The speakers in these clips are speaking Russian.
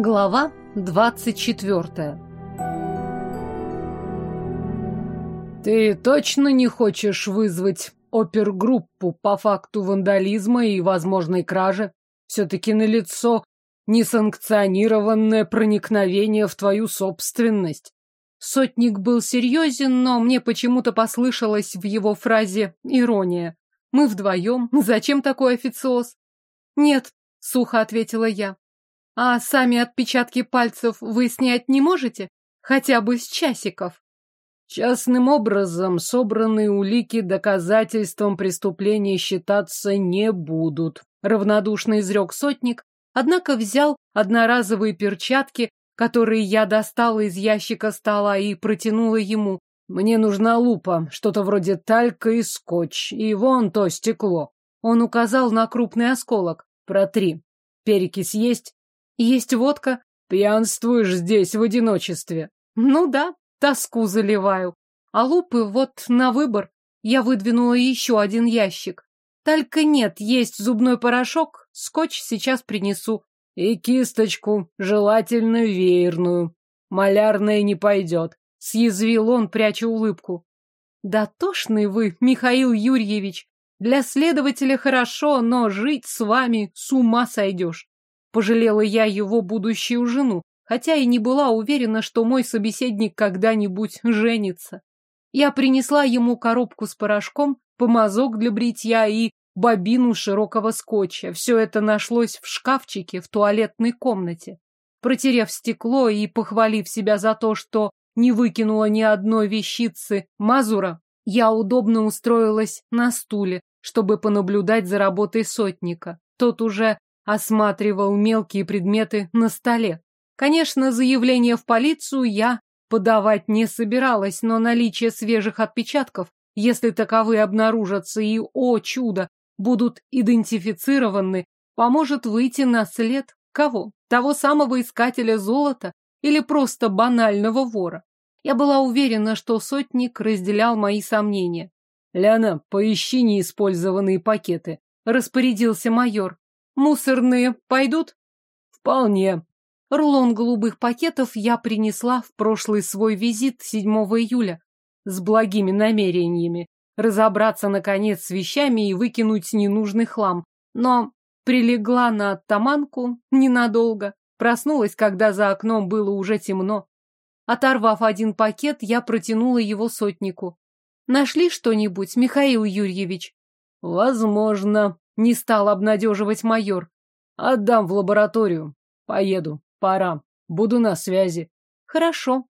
Глава 24 Ты точно не хочешь вызвать опергруппу по факту вандализма и возможной кражи? Все-таки налицо несанкционированное проникновение в твою собственность. Сотник был серьезен, но мне почему-то послышалась в его фразе ирония. Мы вдвоем. Зачем такой официоз? Нет, сухо ответила я. А сами отпечатки пальцев вы снять не можете? Хотя бы с часиков? Частным образом собранные улики доказательством преступления считаться не будут, равнодушно изрек сотник, однако взял одноразовые перчатки, которые я достала из ящика стола и протянула ему. Мне нужна лупа, что-то вроде талька и скотч, и вон то стекло. Он указал на крупный осколок. Протри. Перекись есть? Есть водка. Пьянствуешь здесь в одиночестве. Ну да, тоску заливаю. А лупы вот на выбор. Я выдвинула еще один ящик. Только нет, есть зубной порошок, скотч сейчас принесу. И кисточку, желательно веерную. Малярная не пойдет. Съязвил он, пряча улыбку. Дотошный вы, Михаил Юрьевич. Для следователя хорошо, но жить с вами с ума сойдешь. Пожалела я его будущую жену, хотя и не была уверена, что мой собеседник когда-нибудь женится. Я принесла ему коробку с порошком, помазок для бритья и бобину широкого скотча. Все это нашлось в шкафчике в туалетной комнате. Протерев стекло и похвалив себя за то, что не выкинула ни одной вещицы Мазура, я удобно устроилась на стуле, чтобы понаблюдать за работой сотника. Тот уже осматривал мелкие предметы на столе. Конечно, заявление в полицию я подавать не собиралась, но наличие свежих отпечатков, если таковые обнаружатся и, о чудо, будут идентифицированы, поможет выйти на след кого? Того самого искателя золота или просто банального вора? Я была уверена, что сотник разделял мои сомнения. «Ляна, поищи неиспользованные пакеты», — распорядился майор. «Мусорные пойдут?» «Вполне». Рулон голубых пакетов я принесла в прошлый свой визит 7 июля с благими намерениями разобраться, наконец, с вещами и выкинуть ненужный хлам. Но прилегла на оттаманку ненадолго. Проснулась, когда за окном было уже темно. Оторвав один пакет, я протянула его сотнику. «Нашли что-нибудь, Михаил Юрьевич?» «Возможно», — не стал обнадеживать майор. «Отдам в лабораторию. Поеду. Пора. Буду на связи». «Хорошо».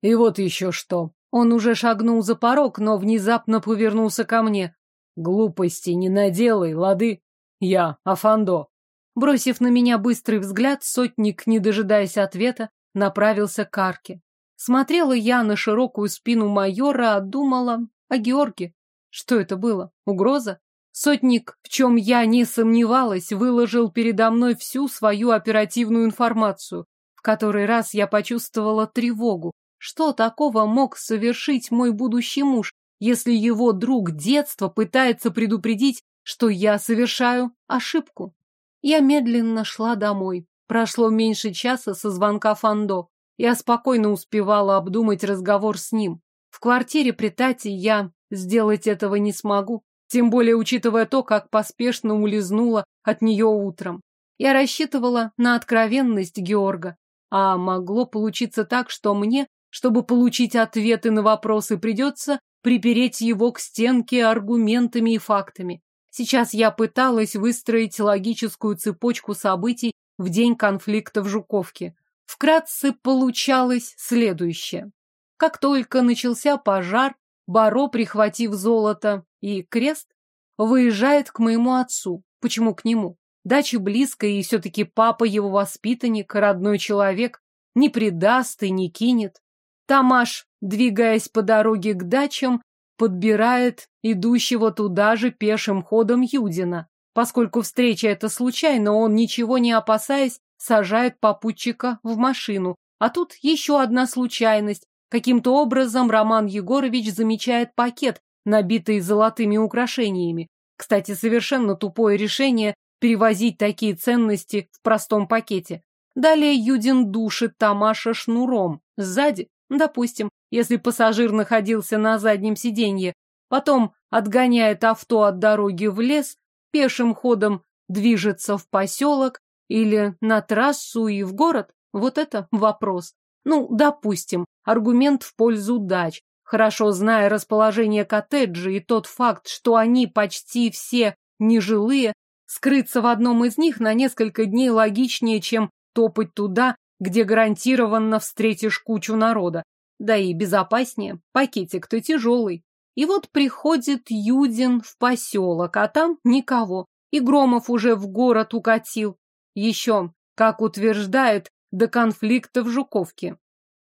«И вот еще что. Он уже шагнул за порог, но внезапно повернулся ко мне. Глупости не наделай, лады. Я, Афандо. Бросив на меня быстрый взгляд, сотник, не дожидаясь ответа, направился к арке. Смотрела я на широкую спину майора, а думала о Георге. Что это было? Угроза? Сотник, в чем я не сомневалась, выложил передо мной всю свою оперативную информацию. В который раз я почувствовала тревогу. Что такого мог совершить мой будущий муж, если его друг детства пытается предупредить, что я совершаю ошибку? Я медленно шла домой. Прошло меньше часа со звонка Фандо. Я спокойно успевала обдумать разговор с ним. В квартире при Тате я сделать этого не смогу, тем более учитывая то, как поспешно улизнула от нее утром. Я рассчитывала на откровенность Георга, а могло получиться так, что мне чтобы получить ответы на вопросы, придется припереть его к стенке аргументами и фактами. Сейчас я пыталась выстроить логическую цепочку событий в день конфликта в Жуковке. Вкратце получалось следующее. Как только начался пожар, Баро, прихватив золото и крест, выезжает к моему отцу. Почему к нему? Дача близко, и все-таки папа его воспитанник, родной человек, не предаст и не кинет. Тамаш, двигаясь по дороге к дачам, подбирает идущего туда же пешим ходом Юдина. Поскольку встреча эта случайна, он, ничего не опасаясь, сажает попутчика в машину. А тут еще одна случайность. Каким-то образом Роман Егорович замечает пакет, набитый золотыми украшениями. Кстати, совершенно тупое решение перевозить такие ценности в простом пакете. Далее Юдин душит Тамаша шнуром. Сзади, допустим, если пассажир находился на заднем сиденье, потом отгоняет авто от дороги в лес, пешим ходом движется в поселок или на трассу и в город, вот это вопрос. Ну, допустим, аргумент в пользу дач. Хорошо зная расположение коттеджей и тот факт, что они почти все нежилые, скрыться в одном из них на несколько дней логичнее, чем топать туда, где гарантированно встретишь кучу народа. Да и безопаснее, пакетик-то тяжелый. И вот приходит Юдин в поселок, а там никого. И Громов уже в город укатил. Еще, как утверждает, до конфликта в Жуковке.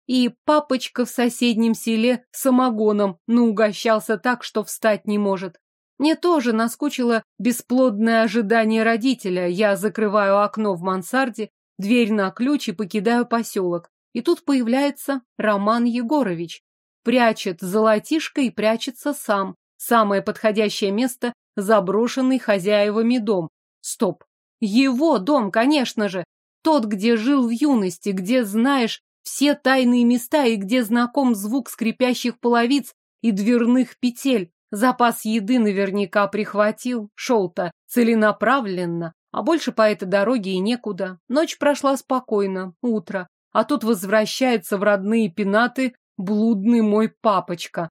И папочка в соседнем селе самогоном наугощался так, что встать не может. Мне тоже наскучило бесплодное ожидание родителя. Я закрываю окно в мансарде, дверь на ключ и покидаю поселок. И тут появляется Роман Егорович. Прячет золотишко и прячется сам. Самое подходящее место – заброшенный хозяевами дом. Стоп. Его дом, конечно же. Тот, где жил в юности, где знаешь все тайные места и где знаком звук скрипящих половиц и дверных петель. Запас еды наверняка прихватил, шел-то целенаправленно, а больше по этой дороге и некуда. Ночь прошла спокойно, утро, а тут возвращается в родные пенаты блудный мой папочка.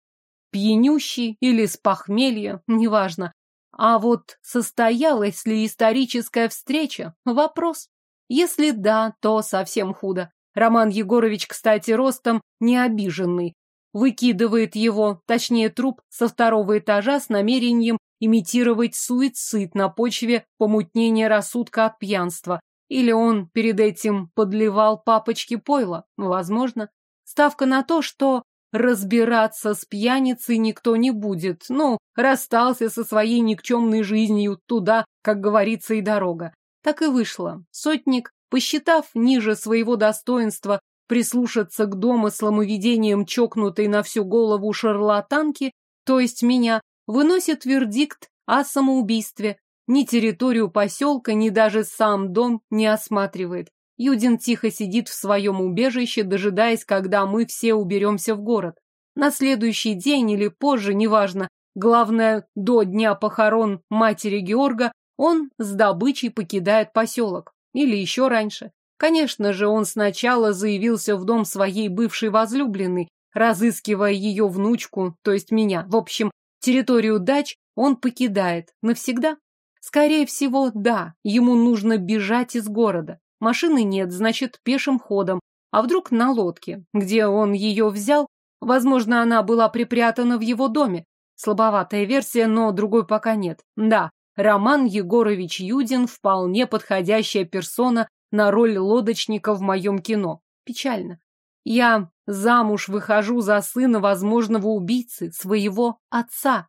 Пьянющий или с похмелья, неважно. А вот состоялась ли историческая встреча? Вопрос. Если да, то совсем худо. Роман Егорович, кстати, ростом не обиженный. Выкидывает его, точнее труп, со второго этажа с намерением имитировать суицид на почве помутнения рассудка от пьянства. Или он перед этим подливал папочке пойло? Возможно. Ставка на то, что разбираться с пьяницей никто не будет. Ну, расстался со своей никчемной жизнью, туда, как говорится, и дорога. Так и вышло. Сотник, посчитав ниже своего достоинства прислушаться к домыслам и видениям чокнутой на всю голову шарлатанки, то есть меня, выносит вердикт о самоубийстве. Ни территорию поселка, ни даже сам дом не осматривает. Юдин тихо сидит в своем убежище, дожидаясь, когда мы все уберемся в город. На следующий день или позже, неважно, главное, до дня похорон матери Георга, он с добычей покидает поселок. Или еще раньше. Конечно же, он сначала заявился в дом своей бывшей возлюбленной, разыскивая ее внучку, то есть меня. В общем, территорию дач он покидает. Навсегда? Скорее всего, да. Ему нужно бежать из города. Машины нет, значит, пешим ходом. А вдруг на лодке? Где он ее взял? Возможно, она была припрятана в его доме. Слабоватая версия, но другой пока нет. Да, Роман Егорович Юдин вполне подходящая персона на роль лодочника в моем кино. Печально. Я замуж выхожу за сына возможного убийцы, своего отца.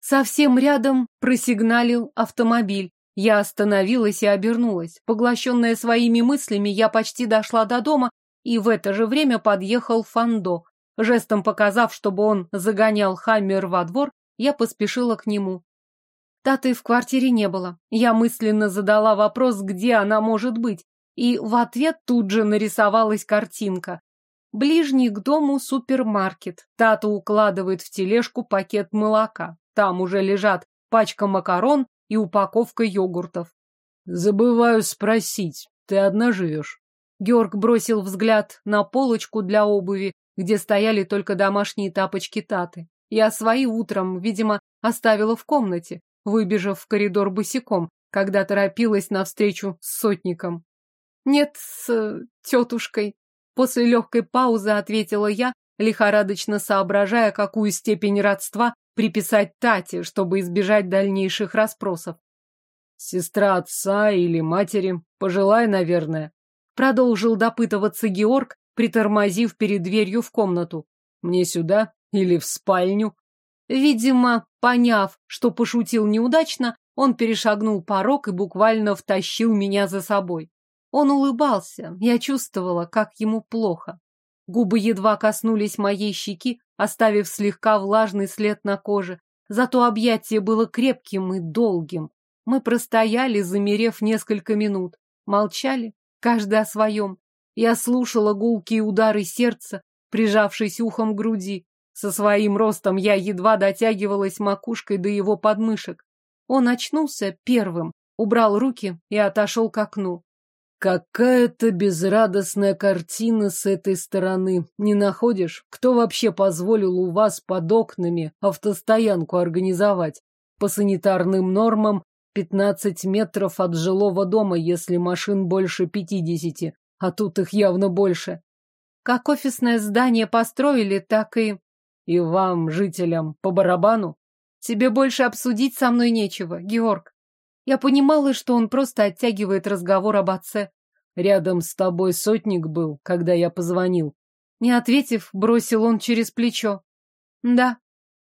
Совсем рядом просигналил автомобиль. Я остановилась и обернулась. Поглощенная своими мыслями, я почти дошла до дома, и в это же время подъехал Фандо. Жестом показав, чтобы он загонял Хаммер во двор, я поспешила к нему. Таты в квартире не было. Я мысленно задала вопрос, где она может быть, и в ответ тут же нарисовалась картинка. Ближний к дому супермаркет. Тата укладывает в тележку пакет молока. Там уже лежат пачка макарон и упаковка йогуртов. Забываю спросить, ты одна живешь? Георг бросил взгляд на полочку для обуви, где стояли только домашние тапочки Таты. Я свои утром, видимо, оставила в комнате выбежав в коридор босиком, когда торопилась навстречу с сотником. «Нет, с э, тетушкой», — после легкой паузы ответила я, лихорадочно соображая, какую степень родства приписать Тате, чтобы избежать дальнейших расспросов. «Сестра отца или матери, пожелай, наверное», — продолжил допытываться Георг, притормозив перед дверью в комнату. «Мне сюда или в спальню?» Видимо, поняв, что пошутил неудачно, он перешагнул порог и буквально втащил меня за собой. Он улыбался, я чувствовала, как ему плохо. Губы едва коснулись моей щеки, оставив слегка влажный след на коже. Зато объятие было крепким и долгим. Мы простояли, замерев несколько минут. Молчали. каждый о своем. Я слушала гулкие удары сердца, прижавшись ухом к груди. Со своим ростом я едва дотягивалась макушкой до его подмышек. Он очнулся первым, убрал руки и отошел к окну. Какая-то безрадостная картина с этой стороны. Не находишь? Кто вообще позволил у вас под окнами автостоянку организовать? По санитарным нормам 15 метров от жилого дома, если машин больше 50, а тут их явно больше. Как офисное здание построили, так и... И вам, жителям, по барабану? Тебе больше обсудить со мной нечего, Георг. Я понимала, что он просто оттягивает разговор об отце. Рядом с тобой сотник был, когда я позвонил. Не ответив, бросил он через плечо. Да.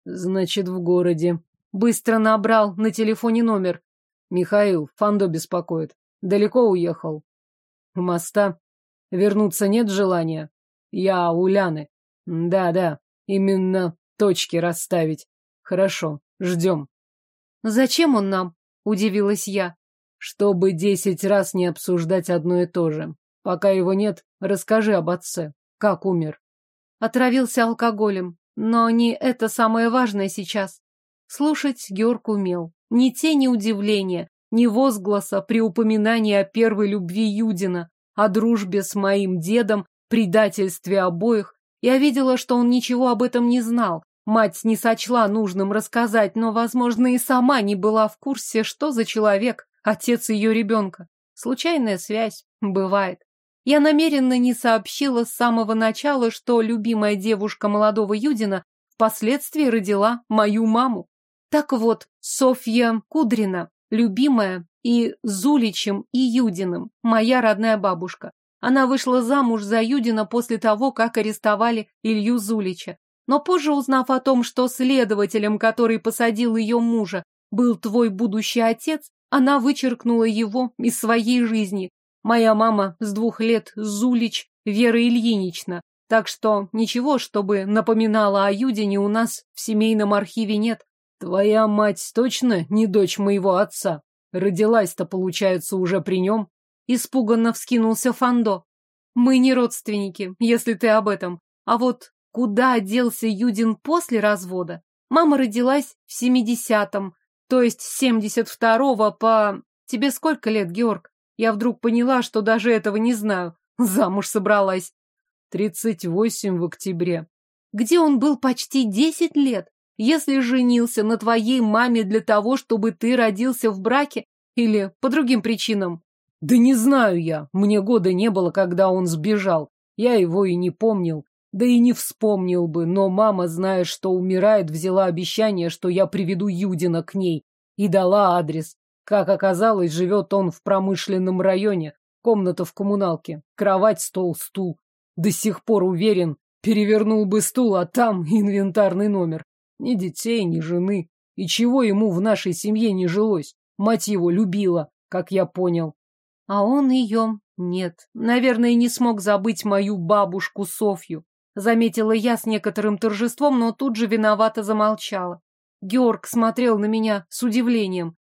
Значит, в городе. Быстро набрал на телефоне номер. Михаил, Фандо беспокоит. Далеко уехал. У моста. Вернуться нет желания. Я у Ляны. Да-да, именно точки расставить. Хорошо, ждем. Зачем он нам? Удивилась я. Чтобы десять раз не обсуждать одно и то же. Пока его нет, расскажи об отце. Как умер? Отравился алкоголем. Но не это самое важное сейчас. Слушать Георг умел. Ни тени удивления, ни возгласа при упоминании о первой любви Юдина, о дружбе с моим дедом, предательстве обоих. Я видела, что он ничего об этом не знал. Мать не сочла нужным рассказать, но, возможно, и сама не была в курсе, что за человек отец ее ребенка. Случайная связь. Бывает. Я намеренно не сообщила с самого начала, что любимая девушка молодого Юдина впоследствии родила мою маму. Так вот, Софья Кудрина, любимая и Зуличем, и Юдиным, моя родная бабушка. Она вышла замуж за Юдина после того, как арестовали Илью Зулича. Но позже, узнав о том, что следователем, который посадил ее мужа, был твой будущий отец, она вычеркнула его из своей жизни. Моя мама с двух лет Зулич Вера Ильинична, так что ничего, чтобы напоминала о Юдине, у нас в семейном архиве нет. Твоя мать точно не дочь моего отца? Родилась-то, получается, уже при нем? Испуганно вскинулся Фандо. Мы не родственники, если ты об этом. А вот куда делся Юдин после развода? Мама родилась в семидесятом, то есть с 72-го по... Тебе сколько лет, Георг? Я вдруг поняла, что даже этого не знаю. Замуж собралась. Тридцать восемь в октябре. Где он был почти десять лет? Если женился на твоей маме для того, чтобы ты родился в браке или по другим причинам? Да не знаю я. Мне года не было, когда он сбежал. Я его и не помнил. Да и не вспомнил бы, но мама, зная, что умирает, взяла обещание, что я приведу Юдина к ней, и дала адрес. Как оказалось, живет он в промышленном районе, комната в коммуналке, кровать, стол, стул. До сих пор уверен, перевернул бы стул, а там инвентарный номер. Ни детей, ни жены. И чего ему в нашей семье не жилось? Мать его любила, как я понял. А он ее нет. Наверное, не смог забыть мою бабушку Софью. Заметила я с некоторым торжеством, но тут же виновато замолчала. Георг смотрел на меня с удивлением.